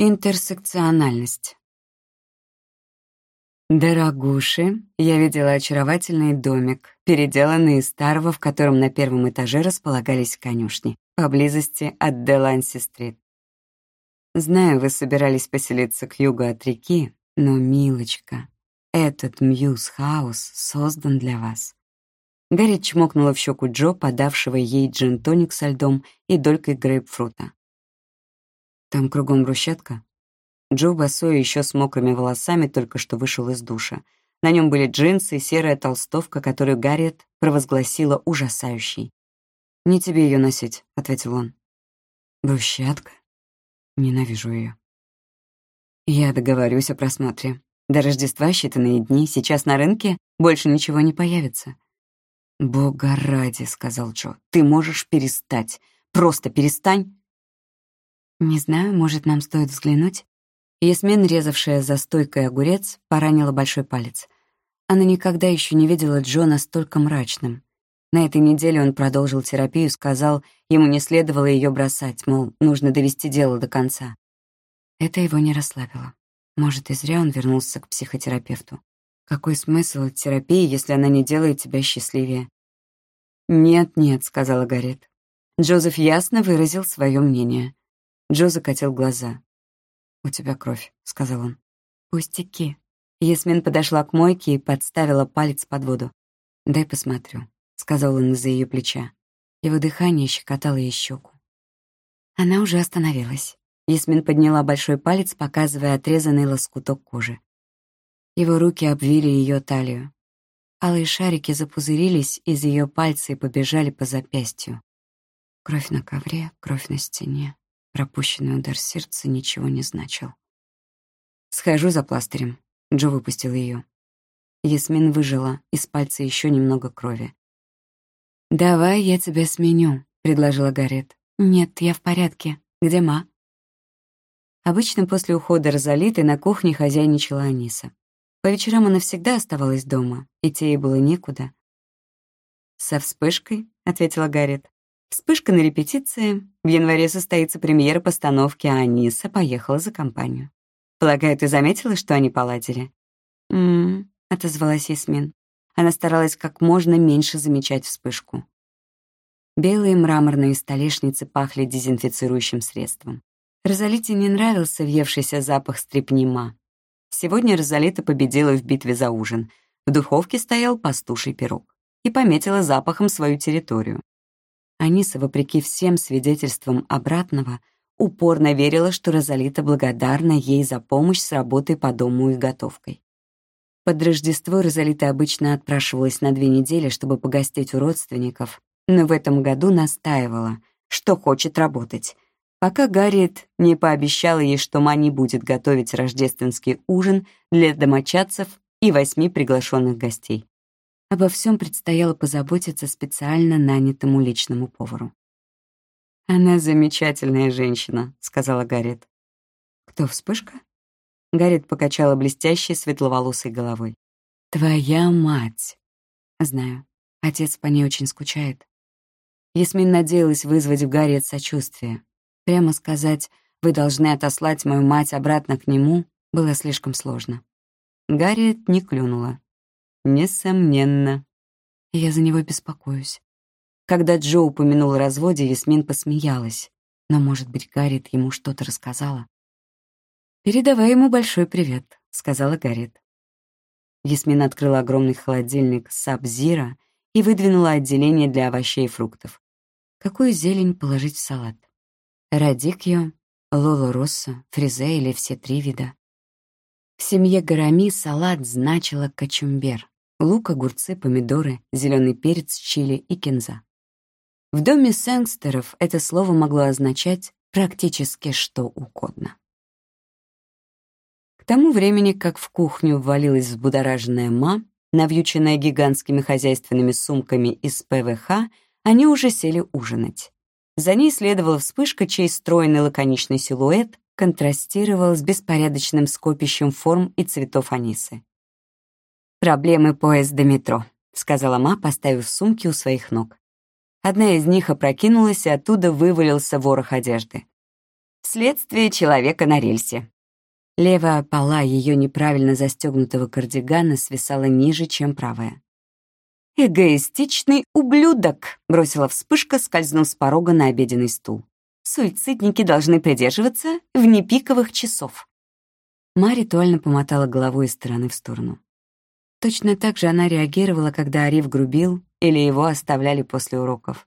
Интерсекциональность. Дорогуши, я видела очаровательный домик, переделанный из старого, в котором на первом этаже располагались конюшни, поблизости от Деланси-стрит. Знаю, вы собирались поселиться к югу от реки, но, милочка, этот Мьюз-хаус создан для вас. Гарри чмокнула в щеку Джо, подавшего ей джин-тоник со льдом и долькой грейпфрута. Там кругом брусчатка. Джо босой еще с мокрыми волосами только что вышел из душа. На нем были джинсы и серая толстовка, которую Гарриет провозгласила ужасающей. «Не тебе ее носить», — ответил он. «Брусчатка? Ненавижу ее. «Я договорюсь о просмотре. До Рождества считанные дни, сейчас на рынке больше ничего не появится». «Бога ради», — сказал Джо, — «ты можешь перестать. Просто перестань». «Не знаю, может, нам стоит взглянуть?» Ясмин, резавшая за стойкой огурец, поранила большой палец. Она никогда еще не видела Джо настолько мрачным. На этой неделе он продолжил терапию, сказал, ему не следовало ее бросать, мол, нужно довести дело до конца. Это его не расслабило. Может, и зря он вернулся к психотерапевту. Какой смысл терапии, если она не делает тебя счастливее? «Нет-нет», — сказала Гарет. Джозеф ясно выразил свое мнение. Джо закатил глаза. «У тебя кровь», — сказал он. «Пустяки». Ясмин подошла к мойке и подставила палец под воду. «Дай посмотрю», — сказал он из-за ее плеча. Его дыхание щекотало ей щеку. Она уже остановилась. Ясмин подняла большой палец, показывая отрезанный лоскуток кожи. Его руки обвили ее талию. Алые шарики запузырились из ее пальца и побежали по запястью. Кровь на ковре, кровь на стене. Пропущенный удар сердца ничего не значил. «Схожу за пластырем», — Джо выпустил ее. Ясмин выжила, из пальца еще немного крови. «Давай я тебя сменю», — предложила Гарет. «Нет, я в порядке. Где Ма?» Обычно после ухода Розалиты на кухне хозяйничала Аниса. По вечерам она всегда оставалась дома, и ей было некуда. «Со вспышкой», — ответила Гарет. Вспышка на репетиции. В январе состоится премьера постановки, а Аниса поехала за компанию. Полагаю, ты заметила, что они поладили? «М-м», отозвалась Ясмин. Она старалась как можно меньше замечать вспышку. Белые мраморные столешницы пахли дезинфицирующим средством. Розалите не нравился въевшийся запах стрепнима. Сегодня Розалита победила в битве за ужин. В духовке стоял пастуший пирог и пометила запахом свою территорию. Аниса, вопреки всем свидетельствам обратного, упорно верила, что Розалита благодарна ей за помощь с работой по дому и готовкой. Под Рождество Розалита обычно отпрашивалась на две недели, чтобы погостить у родственников, но в этом году настаивала, что хочет работать, пока Гарриет не пообещала ей, что Ма не будет готовить рождественский ужин для домочадцев и восьми приглашенных гостей. Обо всем предстояло позаботиться специально нанятому личному повару. «Она замечательная женщина», — сказала Гарриет. «Кто, вспышка?» Гарриет покачала блестящей светловолосой головой. «Твоя мать!» «Знаю. Отец по ней очень скучает». Ясмин надеялась вызвать в Гарриет сочувствие. Прямо сказать «Вы должны отослать мою мать обратно к нему» было слишком сложно. Гарриет не клюнула. Несомненно. Я за него беспокоюсь. Когда Джо упомянул о разводе, Ясмин посмеялась. Но, может быть, Гаррит ему что-то рассказала? «Передавай ему большой привет», — сказала Гаррит. Ясмин открыла огромный холодильник Сабзира и выдвинула отделение для овощей и фруктов. Какую зелень положить в салат? Радикьо, лоло россо, фризе или все три вида? В семье Гарами салат значило качумбер лук, огурцы, помидоры, зеленый перец, чили и кинза. В доме сэнгстеров это слово могло означать практически что угодно. К тому времени, как в кухню ввалилась взбудораженная ма, навьюченная гигантскими хозяйственными сумками из ПВХ, они уже сели ужинать. За ней следовала вспышка, чей стройный лаконичный силуэт контрастировал с беспорядочным скопищем форм и цветов анисы. «Проблемы поезда метро», — сказала Ма, поставив сумки у своих ног. Одна из них опрокинулась, и оттуда вывалился ворох одежды. Вследствие человека на рельсе. Левая пола ее неправильно застегнутого кардигана свисала ниже, чем правая. «Эгоистичный ублюдок!» — бросила вспышка, скользнув с порога на обеденный стул. «Суицидники должны придерживаться внепиковых часов». Ма ритуально помотала головой из стороны в сторону. Точно так же она реагировала, когда Ариф грубил или его оставляли после уроков.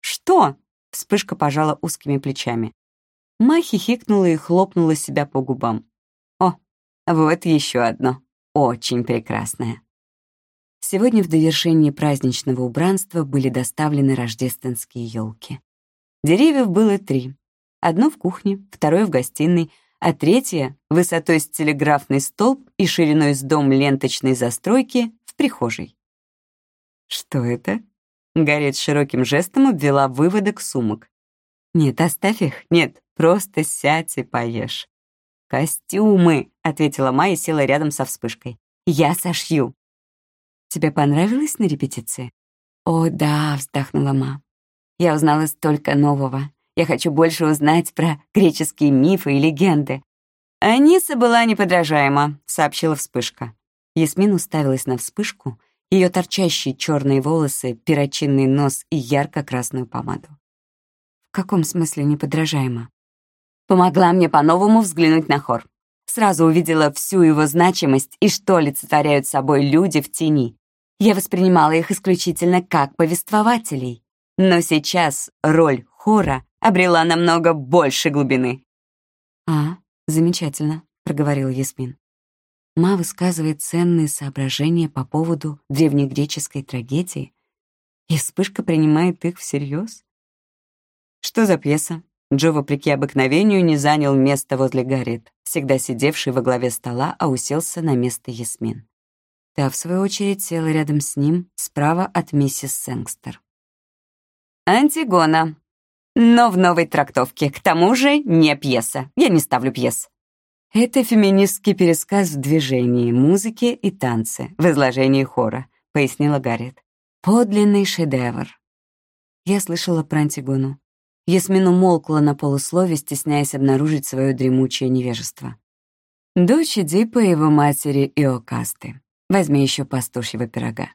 «Что?» — вспышка пожала узкими плечами. Ма хихикнула и хлопнула себя по губам. «О, вот еще одно. Очень прекрасное». Сегодня в довершении праздничного убранства были доставлены рождественские елки. Деревьев было три. Одно в кухне, второе в гостиной, а третье, высотой с телеграфный столб и шириной с дом ленточной застройки, в прихожей. «Что это?» Гарриет широким жестом обвела выводок сумок. «Нет, оставь их. Нет, просто сядь и поешь». «Костюмы», — ответила Майя села рядом со вспышкой. «Я сошью». «Тебе понравилось на репетиции?» «О, да», — вздохнула Ма. «Я узнала столько нового. Я хочу больше узнать про греческие мифы и легенды». «Аниса была неподражаема», — сообщила вспышка. Ясмин уставилась на вспышку, ее торчащие черные волосы, перочинный нос и ярко-красную помаду каком смысле неподражаемо? Помогла мне по-новому взглянуть на хор. Сразу увидела всю его значимость и что олицетворяют собой люди в тени. Я воспринимала их исключительно как повествователей. Но сейчас роль хора обрела намного больше глубины. «А, замечательно», — проговорил Ясмин. Ма высказывает ценные соображения по поводу древнегреческой трагедии, и вспышка принимает их всерьез. «Что за пьеса?» Джо, вопреки обыкновению, не занял место возле Гарриет, всегда сидевший во главе стола, а уселся на место Ясмин. Та, в свою очередь, села рядом с ним, справа от миссис Сэнгстер. «Антигона. Но в новой трактовке. К тому же не пьеса. Я не ставлю пьес». «Это феминистский пересказ в движении, музыке и танце, в изложении хора», — пояснила Гарриет. «Подлинный шедевр». Я слышала про Антигону. Ясмин умолкла на полуслове, стесняясь обнаружить свое дремучее невежество. Дочь Эдипа и его матери Иокасты. Возьми еще пастушьего пирога.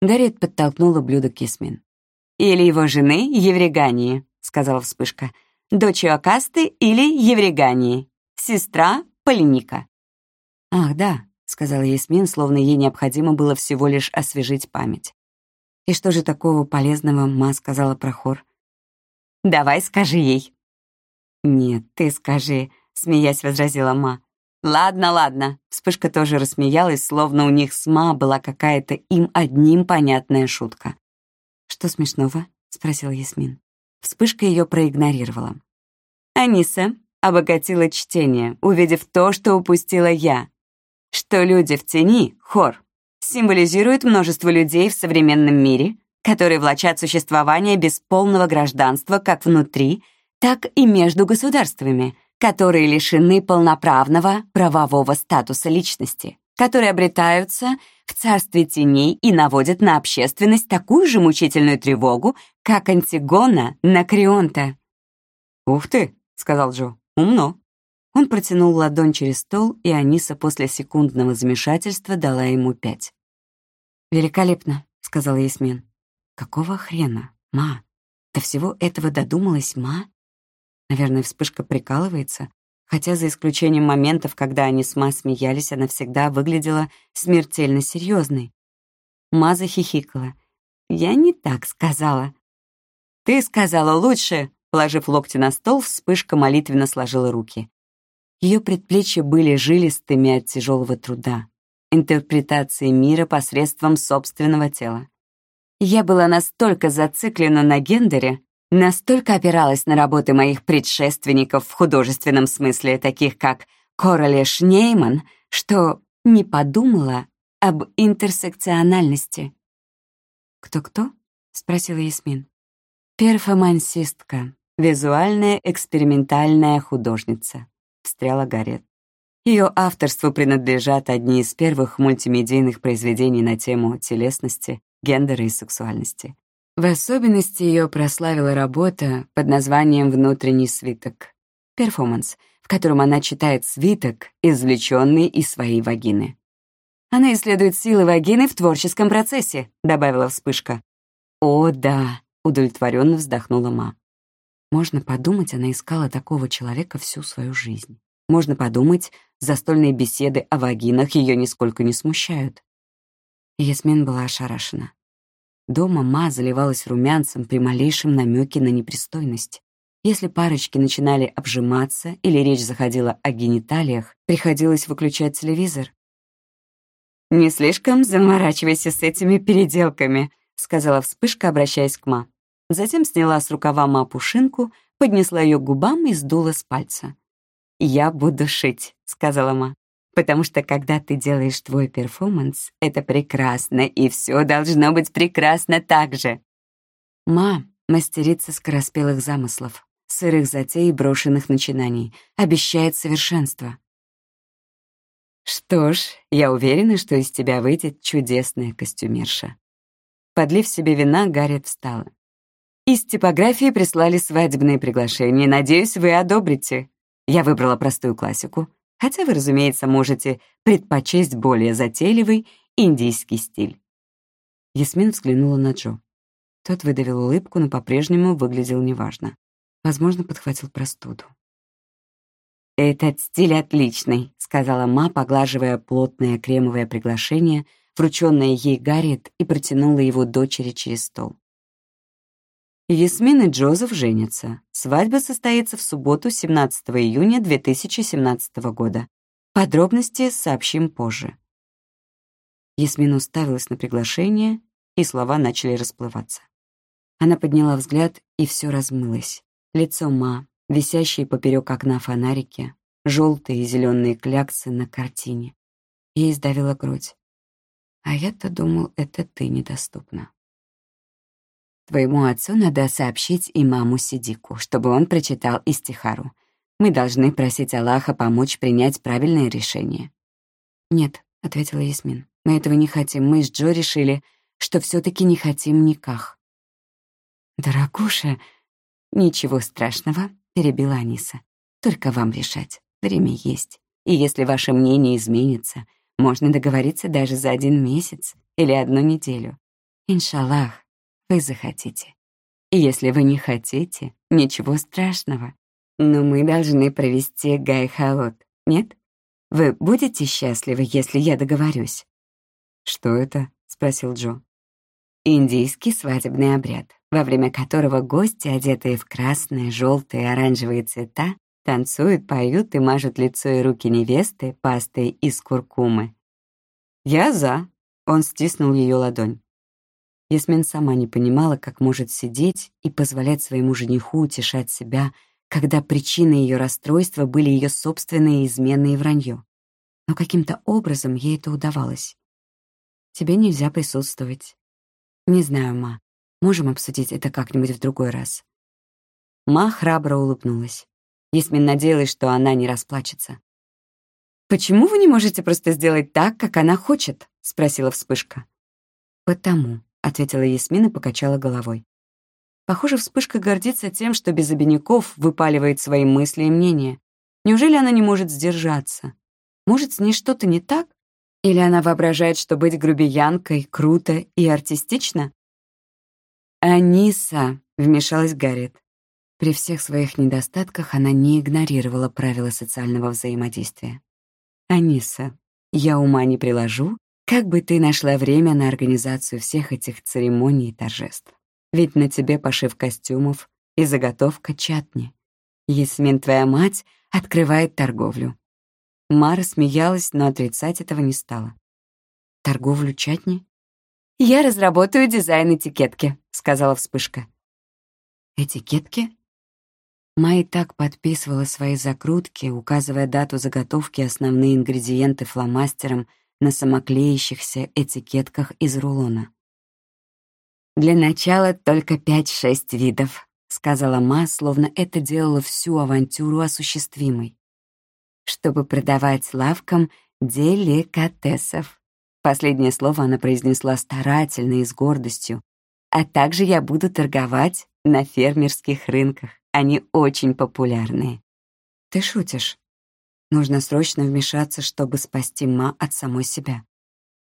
Гарриет подтолкнула блюдо к Ясмин. «Или его жены Еврегании», — сказала вспышка. «Дочь Иокасты или Еврегании. Сестра Полиника». «Ах, да», — сказала Ясмин, словно ей необходимо было всего лишь освежить память. «И что же такого полезного Ма сказала про хор?» Давай скажи ей». «Нет, ты скажи», — смеясь возразила Ма. «Ладно, ладно». Вспышка тоже рассмеялась, словно у них с Ма была какая-то им одним понятная шутка. «Что смешного?» — спросила Ясмин. Вспышка ее проигнорировала. Аниса обогатила чтение, увидев то, что упустила я. Что люди в тени, хор, символизирует множество людей в современном мире, которые влачат существование без полного гражданства как внутри, так и между государствами, которые лишены полноправного правового статуса личности, которые обретаются в царстве теней и наводят на общественность такую же мучительную тревогу, как Антигона на Крионта. «Ух ты!» — сказал Джо. «Умно». Он протянул ладонь через стол, и Аниса после секундного замешательства дала ему пять. «Великолепно», — сказал Ясмин. Какого хрена? Ма. До всего этого додумалась Ма? Наверное, вспышка прикалывается, хотя за исключением моментов, когда они с Ма смеялись, она всегда выглядела смертельно серьезной. Ма захихикала. «Я не так сказала». «Ты сказала лучше!» Положив локти на стол, вспышка молитвенно сложила руки. Ее предплечья были жилистыми от тяжелого труда, интерпретации мира посредством собственного тела. Я была настолько зациклена на гендере, настолько опиралась на работы моих предшественников в художественном смысле, таких как Короли Шнейман, что не подумала об интерсекциональности. «Кто-кто?» — спросила Ясмин. «Перформансистка, визуальная экспериментальная художница», — встряла Гарриет. Ее авторству принадлежат одни из первых мультимедийных произведений на тему телесности, гендера и сексуальности. В особенности ее прославила работа под названием «Внутренний свиток». перформанс, в котором она читает свиток, извлеченный из своей вагины. «Она исследует силы вагины в творческом процессе», — добавила вспышка. «О, да», — удовлетворенно вздохнула Ма. Можно подумать, она искала такого человека всю свою жизнь. Можно подумать, застольные беседы о вагинах ее нисколько не смущают. Ясмин была ошарашена. Дома Ма заливалась румянцем при малейшем намеке на непристойность. Если парочки начинали обжиматься или речь заходила о гениталиях, приходилось выключать телевизор. «Не слишком заморачивайся с этими переделками», — сказала вспышка, обращаясь к Ма. Затем сняла с рукава Ма пушинку, поднесла ее к губам и сдула с пальца. «Я буду шить», — сказала Ма. «Потому что когда ты делаешь твой перформанс, это прекрасно, и все должно быть прекрасно так же». Ма — мастерица скороспелых замыслов сырых затей и брошенных начинаний, обещает совершенство. Что ж, я уверена, что из тебя выйдет чудесная костюмерша. Подлив себе вина, Гарриет встала. Из типографии прислали свадебные приглашения. Надеюсь, вы одобрите. Я выбрала простую классику, хотя вы, разумеется, можете предпочесть более затейливый индийский стиль. Ясмин взглянула на Джо. Тот выдавил улыбку, но по-прежнему выглядел неважно. Возможно, подхватил простуду. «Этот стиль отличный», — сказала Ма, поглаживая плотное кремовое приглашение, врученное ей Гарриет, и протянула его дочери через стол. Ясмин и Джозеф женятся. Свадьба состоится в субботу, 17 июня 2017 года. Подробности сообщим позже. Ясмин уставилась на приглашение, и слова начали расплываться. Она подняла взгляд, и все размылось. Лицо Ма, висящие поперек окна фонарики, желтые и зеленые кляксы на картине. Ей сдавила грудь. А я-то думал, это ты недоступна. Твоему отцу надо сообщить имаму Сидику, чтобы он прочитал Истихару. Мы должны просить Аллаха помочь принять правильное решение. «Нет», — ответила Ясмин, — «мы этого не хотим. Мы с Джо решили, что все таки не хотим никах». «Дорогуша», «Ничего страшного», — перебила Аниса. «Только вам решать. Время есть. И если ваше мнение изменится, можно договориться даже за один месяц или одну неделю. Иншаллах, вы захотите. И если вы не хотите, ничего страшного. Но мы должны провести гайхаот, нет? Вы будете счастливы, если я договорюсь?» «Что это?» — спросил Джо. «Индийский свадебный обряд во время которого гости, одетые в красные, желтые и оранжевые цвета, танцуют, поют и мажут лицо и руки невесты пастой из куркумы. «Я за», — он стиснул ее ладонь. Ясмин сама не понимала, как может сидеть и позволять своему жениху утешать себя, когда причиной ее расстройства были ее собственные измены и вранье. Но каким-то образом ей это удавалось. «Тебе нельзя присутствовать». «Не знаю, ма. Можем обсудить это как-нибудь в другой раз». Ма храбро улыбнулась. Ясмин надеялась, что она не расплачется. «Почему вы не можете просто сделать так, как она хочет?» — спросила вспышка. «Потому», — ответила Ясмин и покачала головой. Похоже, вспышка гордится тем, что без обиняков выпаливает свои мысли и мнения. Неужели она не может сдержаться? Может, с ней что-то не так? Или она воображает, что быть грубиянкой круто и артистично? «Аниса», — вмешалась Гарриет. При всех своих недостатках она не игнорировала правила социального взаимодействия. «Аниса, я ума не приложу, как бы ты нашла время на организацию всех этих церемоний и торжеств. Ведь на тебе пошив костюмов и заготовка чатни. Ясмин, твоя мать, открывает торговлю». Мара смеялась, но отрицать этого не стала. «Торговлю чатни?» «Я разработаю дизайн этикетки», — сказала вспышка. «Этикетки?» Май так подписывала свои закрутки, указывая дату заготовки основные ингредиенты фломастером на самоклеящихся этикетках из рулона. «Для начала только пять-шесть видов», — сказала Ма, словно это делало всю авантюру осуществимой. «Чтобы продавать лавкам деликатесов». Последнее слово она произнесла старательно и с гордостью. «А также я буду торговать на фермерских рынках. Они очень популярные». Ты шутишь. Нужно срочно вмешаться, чтобы спасти Ма от самой себя.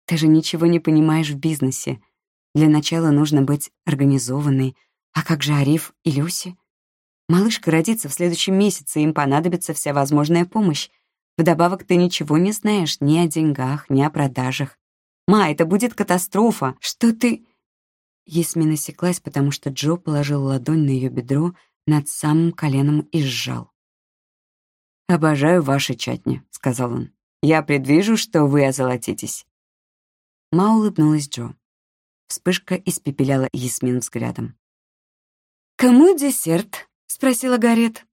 Ты же ничего не понимаешь в бизнесе. Для начала нужно быть организованной. А как же Ариф и Люси? Малышка родится в следующем месяце, им понадобится вся возможная помощь. Вдобавок ты ничего не знаешь ни о деньгах, ни о продажах. Ма, это будет катастрофа. Что ты...» Ясмин осеклась, потому что Джо положил ладонь на ее бедро над самым коленом и сжал. «Обожаю ваши чатни», — сказал он. «Я предвижу, что вы озолотитесь». Ма улыбнулась Джо. Вспышка испепеляла Ясмин взглядом. «Кому десерт?» — спросила Гарет.